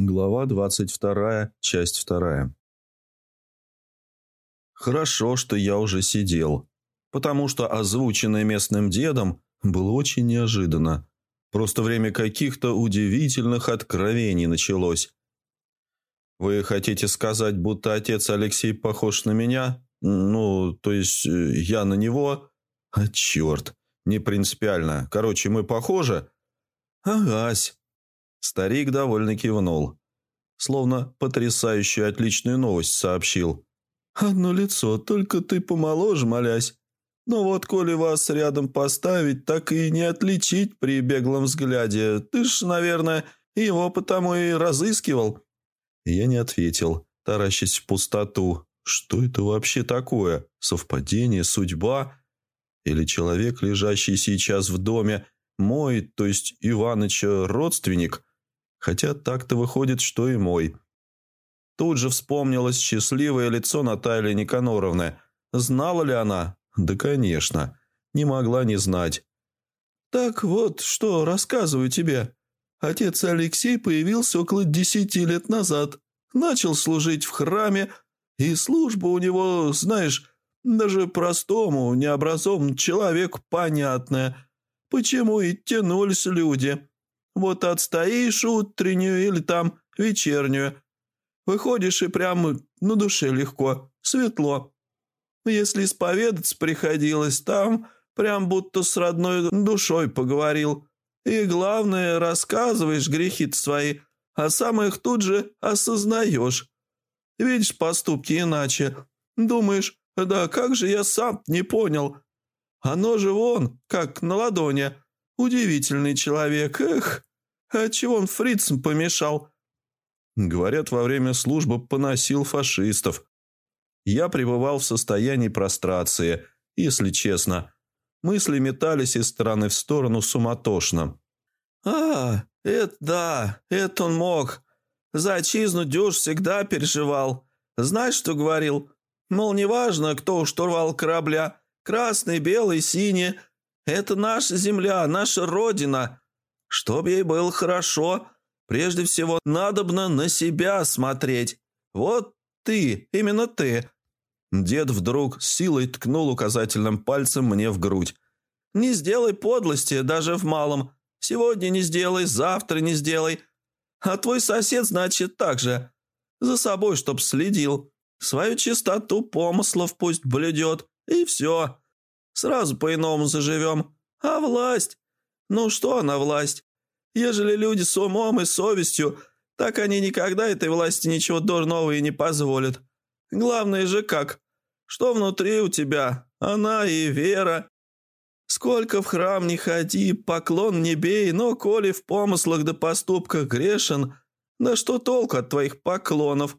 Глава двадцать вторая, часть вторая. Хорошо, что я уже сидел, потому что озвученное местным дедом было очень неожиданно. Просто время каких-то удивительных откровений началось. Вы хотите сказать, будто отец Алексей похож на меня? Ну, то есть э, я на него? А черт, не принципиально. Короче, мы похожи? Агась. Старик довольно кивнул. Словно потрясающую отличную новость сообщил. «Одно лицо, только ты помоложе, молясь. Но вот коли вас рядом поставить, так и не отличить при беглом взгляде. Ты ж, наверное, его потому и разыскивал». Я не ответил, таращась в пустоту. Что это вообще такое? Совпадение, судьба? Или человек, лежащий сейчас в доме, мой, то есть Иваныча, родственник? Хотя так-то выходит, что и мой. Тут же вспомнилось счастливое лицо Натальи Никаноровны. Знала ли она? Да, конечно. Не могла не знать. «Так вот, что рассказываю тебе. Отец Алексей появился около десяти лет назад. Начал служить в храме, и служба у него, знаешь, даже простому, необразованному человеку понятная. Почему и тянулись люди. Вот отстоишь утреннюю или там вечернюю. Выходишь и прямо на душе легко, светло. Если исповедаться приходилось, там прям будто с родной душой поговорил. И главное, рассказываешь грехи свои, а сам их тут же осознаешь. Видишь поступки иначе. Думаешь, да как же я сам не понял. Оно же вон, как на ладони. Удивительный человек, эх. А чего он фрицам помешал? Говорят, во время службы поносил фашистов. Я пребывал в состоянии прострации, если честно. Мысли метались из стороны в сторону суматошно. «А, это да, это он мог. За отчизну дюж всегда переживал. Знаешь, что говорил? Мол, неважно, кто штурвал корабля, красный, белый, синий. Это наша земля, наша родина. Чтоб ей было хорошо, прежде всего надобно на себя смотреть. Вот ты, именно ты». Дед вдруг силой ткнул указательным пальцем мне в грудь. «Не сделай подлости даже в малом. Сегодня не сделай, завтра не сделай. А твой сосед, значит, так же. За собой, чтоб следил. Свою чистоту помыслов пусть блюдет. И все. Сразу по-иному заживем. А власть? Ну что она власть? Ежели люди с умом и совестью, так они никогда этой власти ничего дурного и не позволят. Главное же как? Что внутри у тебя? Она и вера. Сколько в храм не ходи, поклон не бей, но коли в помыслах да поступках грешен, да что толку от твоих поклонов?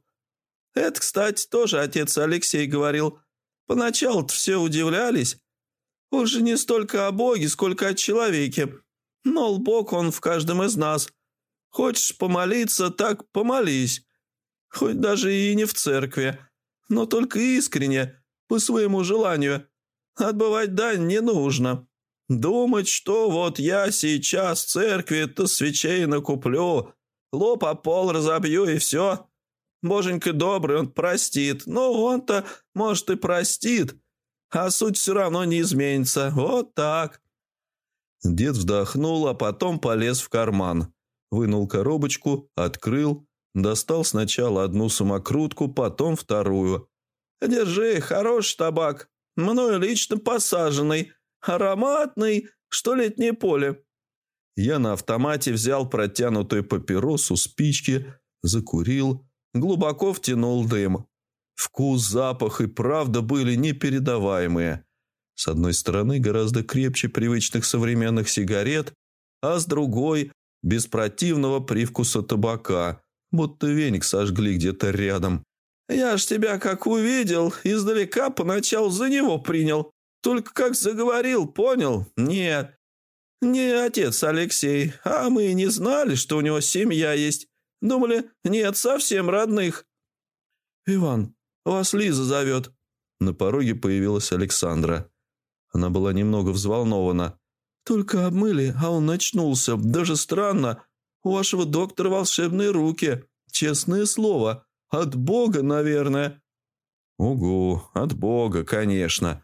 Это, кстати, тоже отец Алексей говорил. Поначалу-то все удивлялись. Он же не столько о Боге, сколько о человеке. Мол, Бог он в каждом из нас. Хочешь помолиться, так помолись. Хоть даже и не в церкви, но только искренне, по своему желанию. Отбывать дань не нужно. Думать, что вот я сейчас в церкви-то свечей накуплю, лоб о пол разобью и все. Боженька добрый, он простит. Но он-то, может, и простит. А суть все равно не изменится. Вот так. Дед вздохнул, а потом полез в карман. Вынул коробочку, открыл, достал сначала одну самокрутку, потом вторую. «Держи, хороший табак, мною лично посаженный, ароматный, что летнее поле». Я на автомате взял протянутую папиросу, спички, закурил, глубоко втянул дым. Вкус, запах и правда были непередаваемые. С одной стороны, гораздо крепче привычных современных сигарет, а с другой – без противного привкуса табака, будто веник сожгли где-то рядом. «Я ж тебя как увидел, издалека поначалу за него принял. Только как заговорил, понял? Нет. Не отец Алексей, а мы не знали, что у него семья есть. Думали, нет совсем родных». «Иван, вас Лиза зовет». На пороге появилась Александра. Она была немного взволнована. «Только обмыли, а он очнулся. Даже странно. У вашего доктора волшебные руки». Честное слово, от Бога, наверное». «Угу, от Бога, конечно».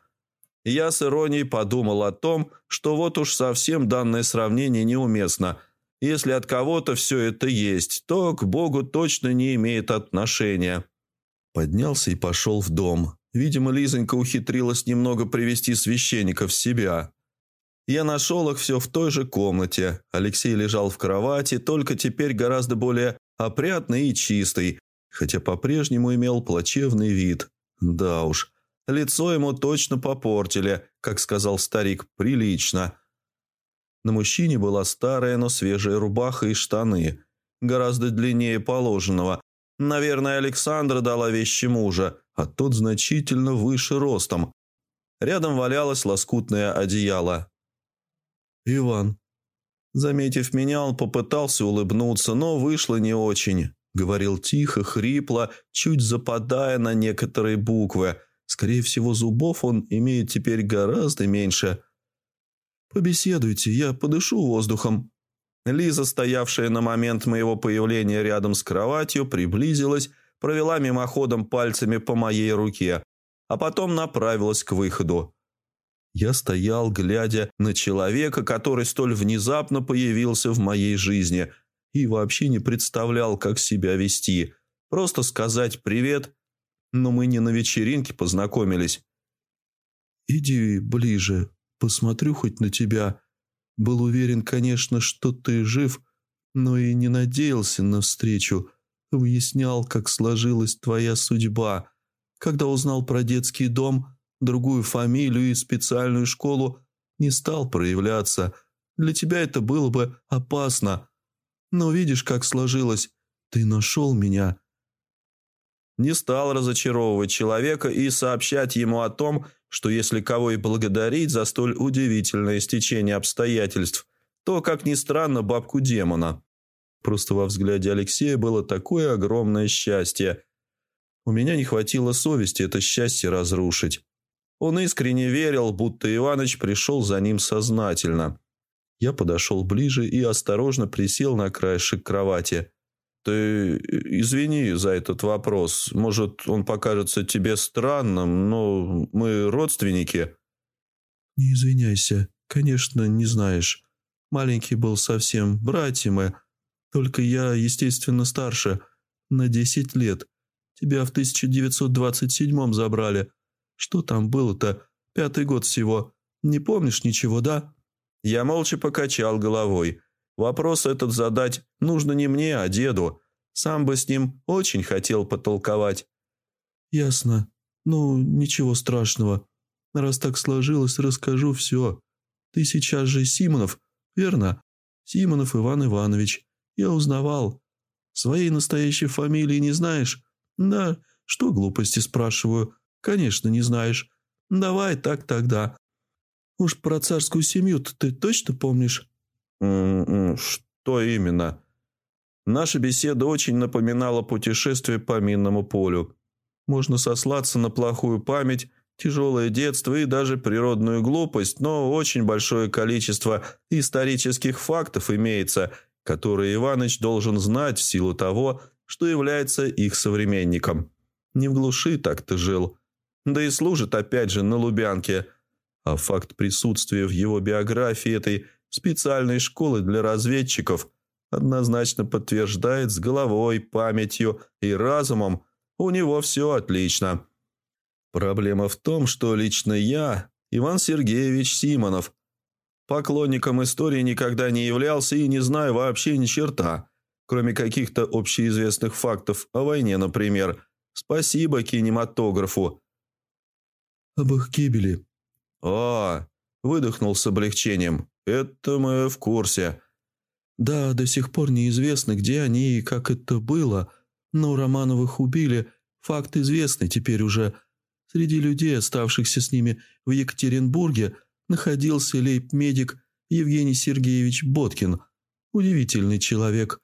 Я с иронией подумал о том, что вот уж совсем данное сравнение неуместно. Если от кого-то все это есть, то к Богу точно не имеет отношения. Поднялся и пошел в дом. Видимо, Лизонька ухитрилась немного привести священника в себя. Я нашел их все в той же комнате. Алексей лежал в кровати, только теперь гораздо более опрятный и чистый, хотя по-прежнему имел плачевный вид. Да уж, лицо ему точно попортили, как сказал старик, прилично. На мужчине была старая, но свежая рубаха и штаны, гораздо длиннее положенного. Наверное, Александра дала вещи мужа, а тот значительно выше ростом. Рядом валялось лоскутное одеяло, «Иван». Заметив меня, он попытался улыбнуться, но вышло не очень. Говорил тихо, хрипло, чуть западая на некоторые буквы. Скорее всего, зубов он имеет теперь гораздо меньше. «Побеседуйте, я подышу воздухом». Лиза, стоявшая на момент моего появления рядом с кроватью, приблизилась, провела мимоходом пальцами по моей руке, а потом направилась к выходу. Я стоял, глядя на человека, который столь внезапно появился в моей жизни и вообще не представлял, как себя вести. Просто сказать «привет», но мы не на вечеринке познакомились. «Иди ближе, посмотрю хоть на тебя. Был уверен, конечно, что ты жив, но и не надеялся на встречу. Выяснял, как сложилась твоя судьба. Когда узнал про детский дом, другую фамилию и специальную школу, не стал проявляться. Для тебя это было бы опасно. Но видишь, как сложилось. Ты нашел меня». Не стал разочаровывать человека и сообщать ему о том, что если кого и благодарить за столь удивительное стечение обстоятельств, то, как ни странно, бабку демона. Просто во взгляде Алексея было такое огромное счастье. У меня не хватило совести это счастье разрушить. Он искренне верил, будто Иваныч пришел за ним сознательно. Я подошел ближе и осторожно присел на краешек кровати. «Ты извини за этот вопрос. Может, он покажется тебе странным, но мы родственники?» «Не извиняйся. Конечно, не знаешь. Маленький был совсем братья мы. Только я, естественно, старше. На десять лет. Тебя в 1927-м забрали. Что там было-то? Пятый год всего. Не помнишь ничего, да?» Я молча покачал головой. Вопрос этот задать нужно не мне, а деду. Сам бы с ним очень хотел потолковать. «Ясно. Ну, ничего страшного. Раз так сложилось, расскажу все. Ты сейчас же Симонов, верно? Симонов Иван Иванович. Я узнавал. Своей настоящей фамилии не знаешь? Да, что глупости спрашиваю. «Конечно, не знаешь. Давай так тогда. Уж про царскую семью ты точно помнишь?» «М-м, «Что именно?» Наша беседа очень напоминала путешествие по минному полю. Можно сослаться на плохую память, тяжелое детство и даже природную глупость, но очень большое количество исторических фактов имеется, которые Иваныч должен знать в силу того, что является их современником. Не в глуши так-то жил. Да и служит опять же на Лубянке. А факт присутствия в его биографии этой специальной школы для разведчиков однозначно подтверждает с головой, памятью и разумом у него все отлично. Проблема в том, что лично я, Иван Сергеевич Симонов, поклонником истории никогда не являлся и не знаю вообще ни черта, кроме каких-то общеизвестных фактов о войне, например. Спасибо кинематографу, об их гибели». «А, выдохнул с облегчением. Это мы в курсе». «Да, до сих пор неизвестно, где они и как это было, но Романовых убили, факт известный теперь уже. Среди людей, оставшихся с ними в Екатеринбурге, находился лейб-медик Евгений Сергеевич Боткин. Удивительный человек.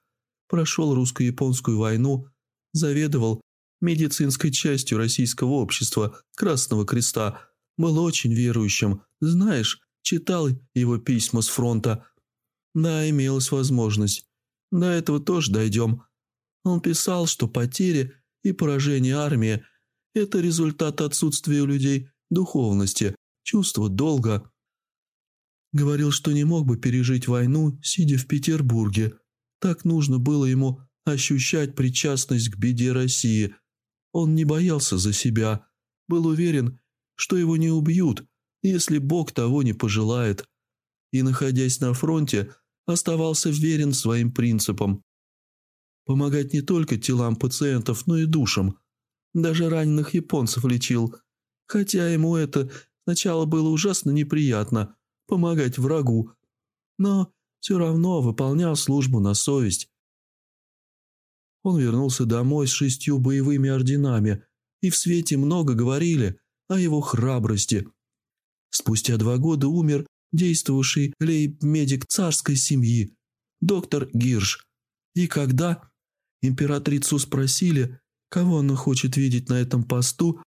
Прошел русско-японскую войну, заведовал медицинской частью российского общества Красного Креста, был очень верующим. Знаешь, читал его письма с фронта. Да, имелась возможность. До этого тоже дойдем. Он писал, что потери и поражение армии – это результат отсутствия у людей духовности, чувства долга. Говорил, что не мог бы пережить войну, сидя в Петербурге. Так нужно было ему ощущать причастность к беде России. Он не боялся за себя, был уверен, что его не убьют, если Бог того не пожелает. И, находясь на фронте, оставался верен своим принципам. Помогать не только телам пациентов, но и душам. Даже раненых японцев лечил. Хотя ему это сначала было ужасно неприятно – помогать врагу. Но все равно выполнял службу на совесть. Он вернулся домой с шестью боевыми орденами, и в свете много говорили о его храбрости. Спустя два года умер действовавший лейб-медик царской семьи, доктор Гирш. И когда императрицу спросили, кого она хочет видеть на этом посту,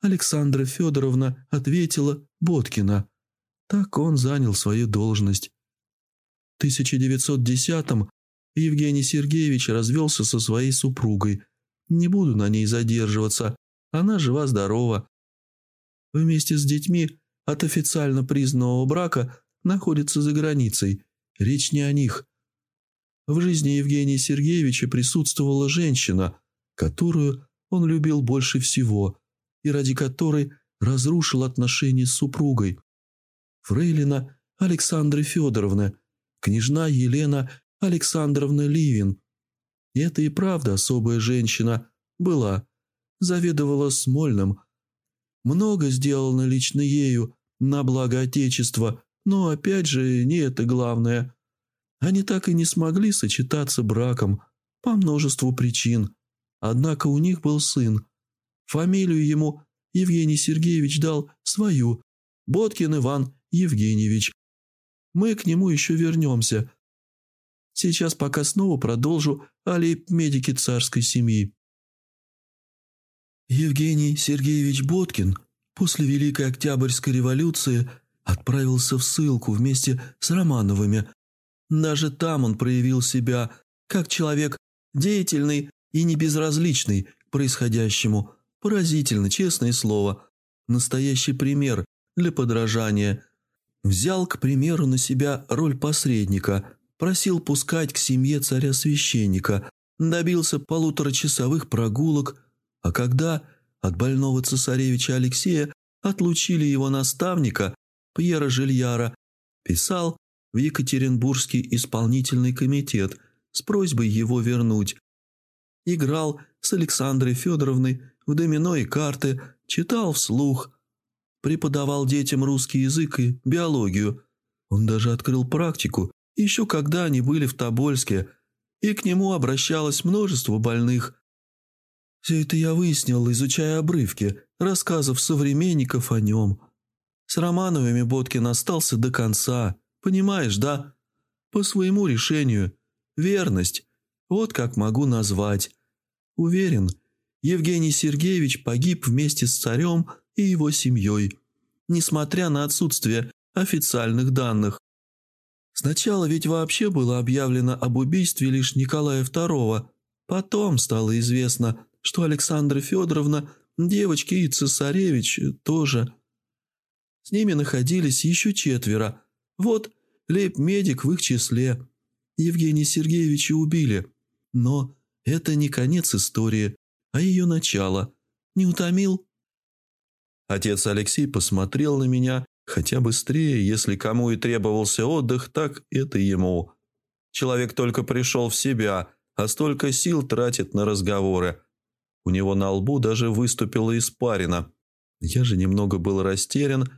Александра Федоровна ответила Боткина. Так он занял свою должность. В 1910-м Евгений Сергеевич развелся со своей супругой. Не буду на ней задерживаться, она жива-здорова. Вместе с детьми от официально признанного брака находится за границей. Речь не о них. В жизни Евгения Сергеевича присутствовала женщина, которую он любил больше всего и ради которой разрушил отношения с супругой. Фрейлина Александра Федоровна, княжна Елена Александровна Ливин. Это и правда особая женщина была, заведовала Смольным. Много сделано лично ею, на благо Отечества, но опять же не это главное. Они так и не смогли сочетаться браком по множеству причин. Однако у них был сын. Фамилию ему Евгений Сергеевич дал свою – Боткин Иван Евгеньевич. Мы к нему еще вернемся. Сейчас пока снова продолжу о медики царской семьи. Евгений Сергеевич Боткин после Великой Октябрьской революции отправился в ссылку вместе с Романовыми. Даже там он проявил себя как человек деятельный и не безразличный к происходящему. Поразительно, честное слово. Настоящий пример для подражания. Взял, к примеру, на себя роль посредника, просил пускать к семье царя-священника, добился полуторачасовых прогулок, а когда от больного цесаревича Алексея отлучили его наставника, Пьера Жильяра, писал в Екатеринбургский исполнительный комитет с просьбой его вернуть. Играл с Александрой Федоровной в домино и карты, читал вслух, преподавал детям русский язык и биологию. Он даже открыл практику, еще когда они были в Тобольске, и к нему обращалось множество больных, все это я выяснил, изучая обрывки рассказов современников о нем. С Романовыми Боткин остался до конца, понимаешь, да? По своему решению. Верность. Вот как могу назвать. Уверен, Евгений Сергеевич погиб вместе с царем и его семьей, несмотря на отсутствие официальных данных. Сначала ведь вообще было объявлено об убийстве лишь Николая II, потом стало известно, что Александра Федоровна, девочки и цесаревич тоже. С ними находились еще четверо. Вот лейб-медик в их числе. Евгения Сергеевича убили. Но это не конец истории, а ее начало. Не утомил? Отец Алексей посмотрел на меня, хотя быстрее, если кому и требовался отдых, так это ему. Человек только пришел в себя, а столько сил тратит на разговоры. У него на лбу даже выступила испарина. Я же немного был растерян.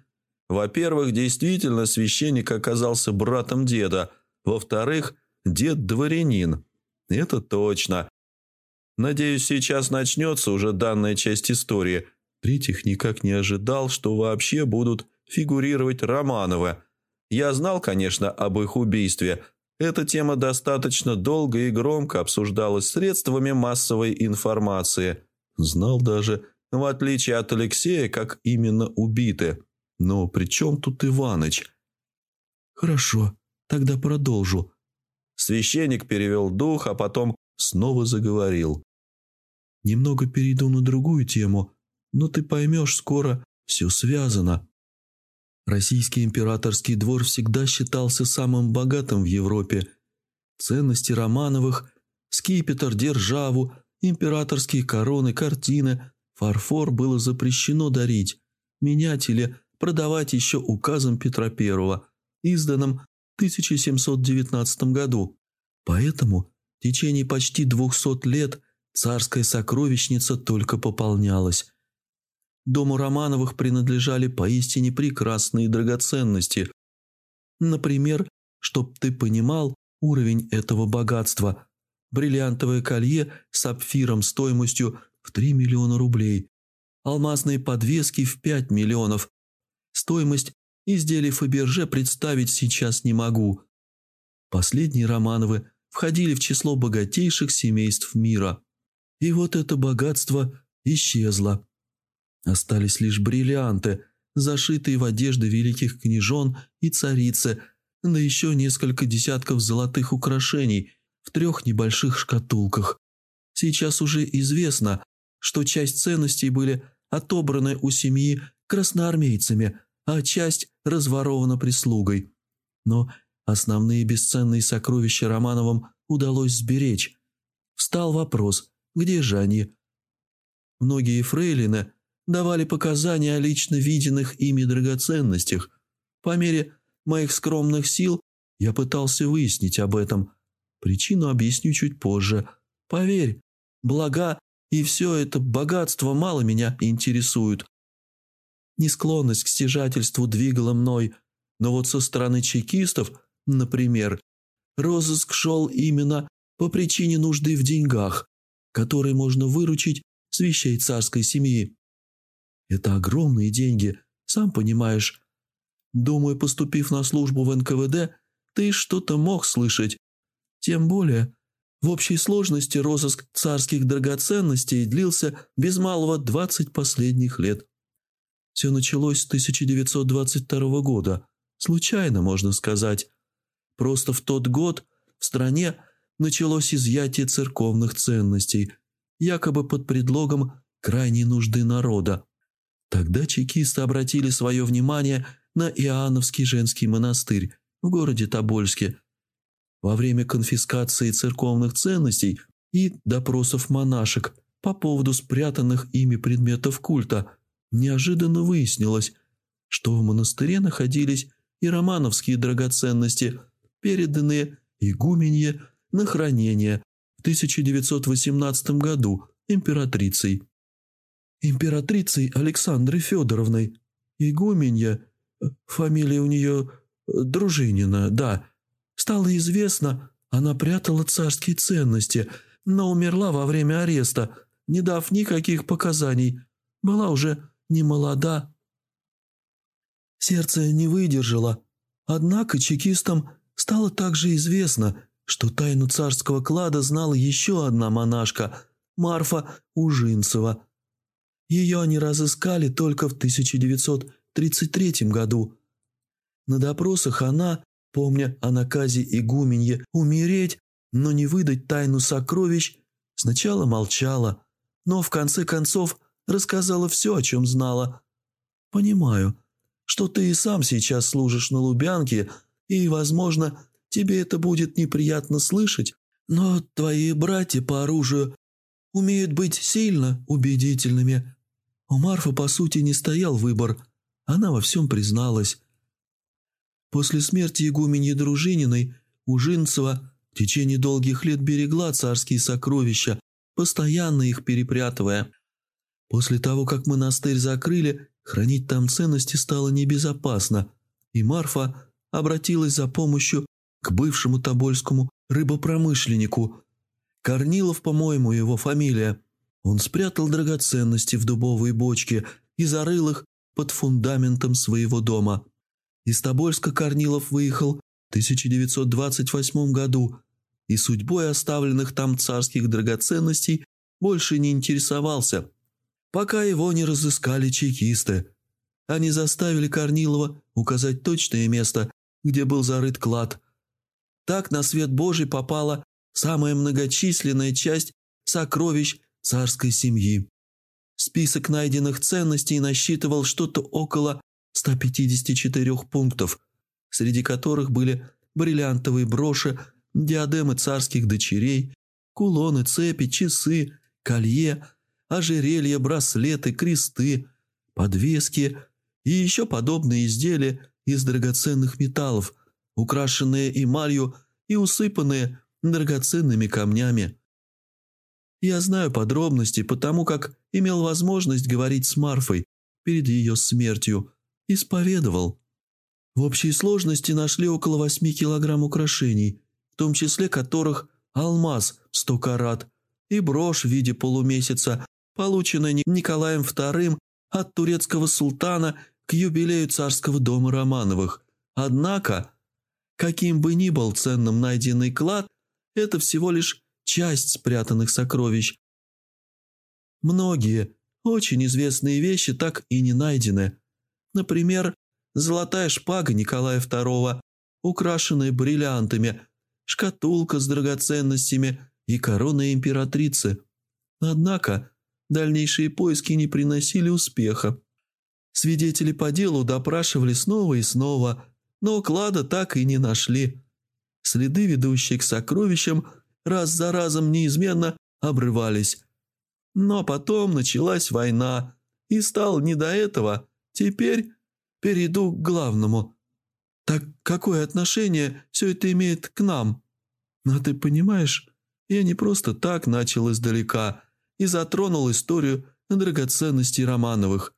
Во-первых, действительно, священник оказался братом деда. Во-вторых, дед дворянин. Это точно. Надеюсь, сейчас начнется уже данная часть истории. В-третьих, никак не ожидал, что вообще будут фигурировать Романовы. Я знал, конечно, об их убийстве – эта тема достаточно долго и громко обсуждалась средствами массовой информации. Знал даже, в отличие от Алексея, как именно убиты. Но при чем тут Иваныч? «Хорошо, тогда продолжу». Священник перевел дух, а потом снова заговорил. «Немного перейду на другую тему, но ты поймешь, скоро все связано. Российский императорский двор всегда считался самым богатым в Европе. Ценности Романовых, скипетр, державу, императорские короны, картины, фарфор было запрещено дарить, менять или продавать еще указом Петра I, изданным в 1719 году. Поэтому в течение почти 200 лет царская сокровищница только пополнялась. Дому Романовых принадлежали поистине прекрасные драгоценности. Например, чтоб ты понимал уровень этого богатства. Бриллиантовое колье с сапфиром стоимостью в 3 миллиона рублей. Алмазные подвески в 5 миллионов. Стоимость изделий Фаберже представить сейчас не могу. Последние Романовы входили в число богатейших семейств мира. И вот это богатство исчезло. Остались лишь бриллианты, зашитые в одежды великих княжон и царицы, да еще несколько десятков золотых украшений в трех небольших шкатулках. Сейчас уже известно, что часть ценностей были отобраны у семьи красноармейцами, а часть разворована прислугой. Но основные бесценные сокровища Романовым удалось сберечь. Встал вопрос, где же они? Многие фрейлины – давали показания о лично виденных ими драгоценностях. По мере моих скромных сил я пытался выяснить об этом. Причину объясню чуть позже. Поверь, блага и все это богатство мало меня интересуют. Несклонность к стяжательству двигала мной, но вот со стороны чекистов, например, розыск шел именно по причине нужды в деньгах, которые можно выручить с вещей царской семьи. Это огромные деньги, сам понимаешь. Думаю, поступив на службу в НКВД, ты что-то мог слышать. Тем более, в общей сложности розыск царских драгоценностей длился без малого 20 последних лет. Все началось с 1922 года. Случайно, можно сказать. Просто в тот год в стране началось изъятие церковных ценностей, якобы под предлогом крайней нужды народа. Тогда чекисты обратили свое внимание на Иоанновский женский монастырь в городе Тобольске. Во время конфискации церковных ценностей и допросов монашек по поводу спрятанных ими предметов культа неожиданно выяснилось, что в монастыре находились и романовские драгоценности, переданные игуменье на хранение в 1918 году императрицей императрицей Александрой Федоровной. Игуменья, фамилия у нее э, Дружинина, да. Стало известно, она прятала царские ценности, но умерла во время ареста, не дав никаких показаний. Была уже не молода. Сердце не выдержало. Однако чекистам стало также известно, что тайну царского клада знала еще одна монашка – Марфа Ужинцева – ее они разыскали только в 1933 году. На допросах она, помня о наказе игуменье умереть, но не выдать тайну сокровищ, сначала молчала, но в конце концов рассказала все, о чем знала. «Понимаю, что ты и сам сейчас служишь на Лубянке, и, возможно, тебе это будет неприятно слышать, но твои братья по оружию умеют быть сильно убедительными. У Марфы, по сути, не стоял выбор. Она во всем призналась. После смерти игуменьи Дружининой Ужинцева в течение долгих лет берегла царские сокровища, постоянно их перепрятывая. После того, как монастырь закрыли, хранить там ценности стало небезопасно, и Марфа обратилась за помощью к бывшему тобольскому рыбопромышленнику. Корнилов, по-моему, его фамилия – он спрятал драгоценности в дубовые бочки и зарыл их под фундаментом своего дома. Из Тобольска Корнилов выехал в 1928 году и судьбой оставленных там царских драгоценностей больше не интересовался, пока его не разыскали чекисты. Они заставили Корнилова указать точное место, где был зарыт клад. Так на свет Божий попала самая многочисленная часть сокровищ царской семьи. Список найденных ценностей насчитывал что-то около 154 пунктов, среди которых были бриллиантовые броши, диадемы царских дочерей, кулоны, цепи, часы, колье, ожерелья, браслеты, кресты, подвески и еще подобные изделия из драгоценных металлов, украшенные эмалью и усыпанные драгоценными камнями. Я знаю подробности, потому как имел возможность говорить с Марфой перед ее смертью, исповедовал. В общей сложности нашли около восьми килограмм украшений, в том числе которых алмаз сто карат и брошь в виде полумесяца, полученная Николаем II от турецкого султана к юбилею царского дома Романовых. Однако, каким бы ни был ценным найденный клад, это всего лишь часть спрятанных сокровищ. Многие очень известные вещи так и не найдены. Например, золотая шпага Николая II, украшенная бриллиантами, шкатулка с драгоценностями и корона императрицы. Однако дальнейшие поиски не приносили успеха. Свидетели по делу допрашивали снова и снова, но клада так и не нашли. Следы, ведущие к сокровищам, раз за разом неизменно обрывались. Но потом началась война, и стал не до этого. Теперь перейду к главному. Так какое отношение все это имеет к нам? Но ты понимаешь, я не просто так начал издалека и затронул историю драгоценностей Романовых.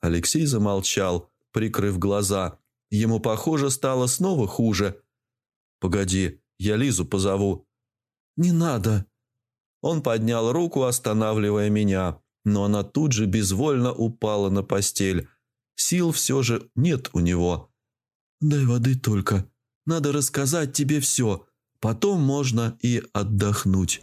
Алексей замолчал, прикрыв глаза. Ему, похоже, стало снова хуже. «Погоди, я Лизу позову». «Не надо». Он поднял руку, останавливая меня, но она тут же безвольно упала на постель. Сил все же нет у него. «Дай воды только. Надо рассказать тебе все. Потом можно и отдохнуть».